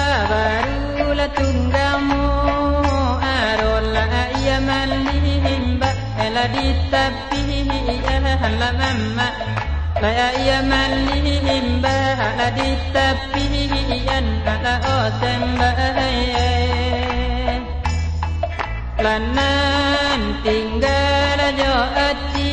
بالثابرول تنجمو أرول يمليهم بلدي تبيه أهل مما لا يمليهم بلدي تبيه أنهل أسم بأيه Lanan tinggal jo aci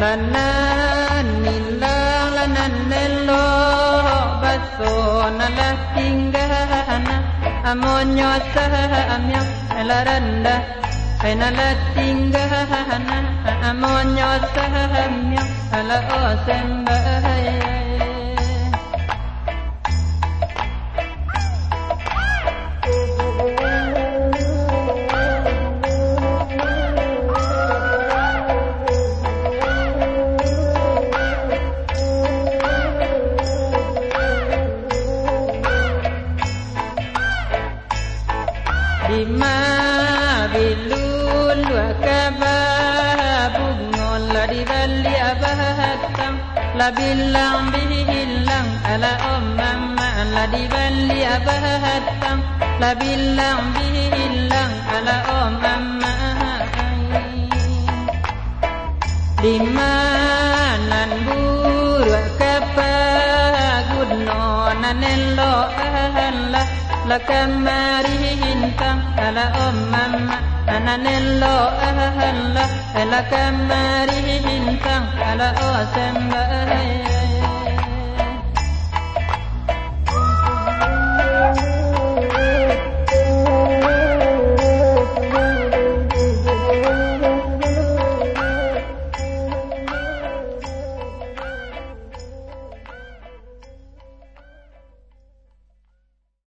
lanan nilang lanan nelo baso nala tinggana amonyo sahamya laranda nala tinggana amonyo sahamya ala lima bilul wa kabah bungol la di bali abahatam la bilang bilang ala omam. La di bali abahatam la bilang bilang ala omam. Lima nan bur wa kabah gudno nanello lo ahan lah ahalla lakamarihin tang ala ahalla lakamarihin tang ala osamba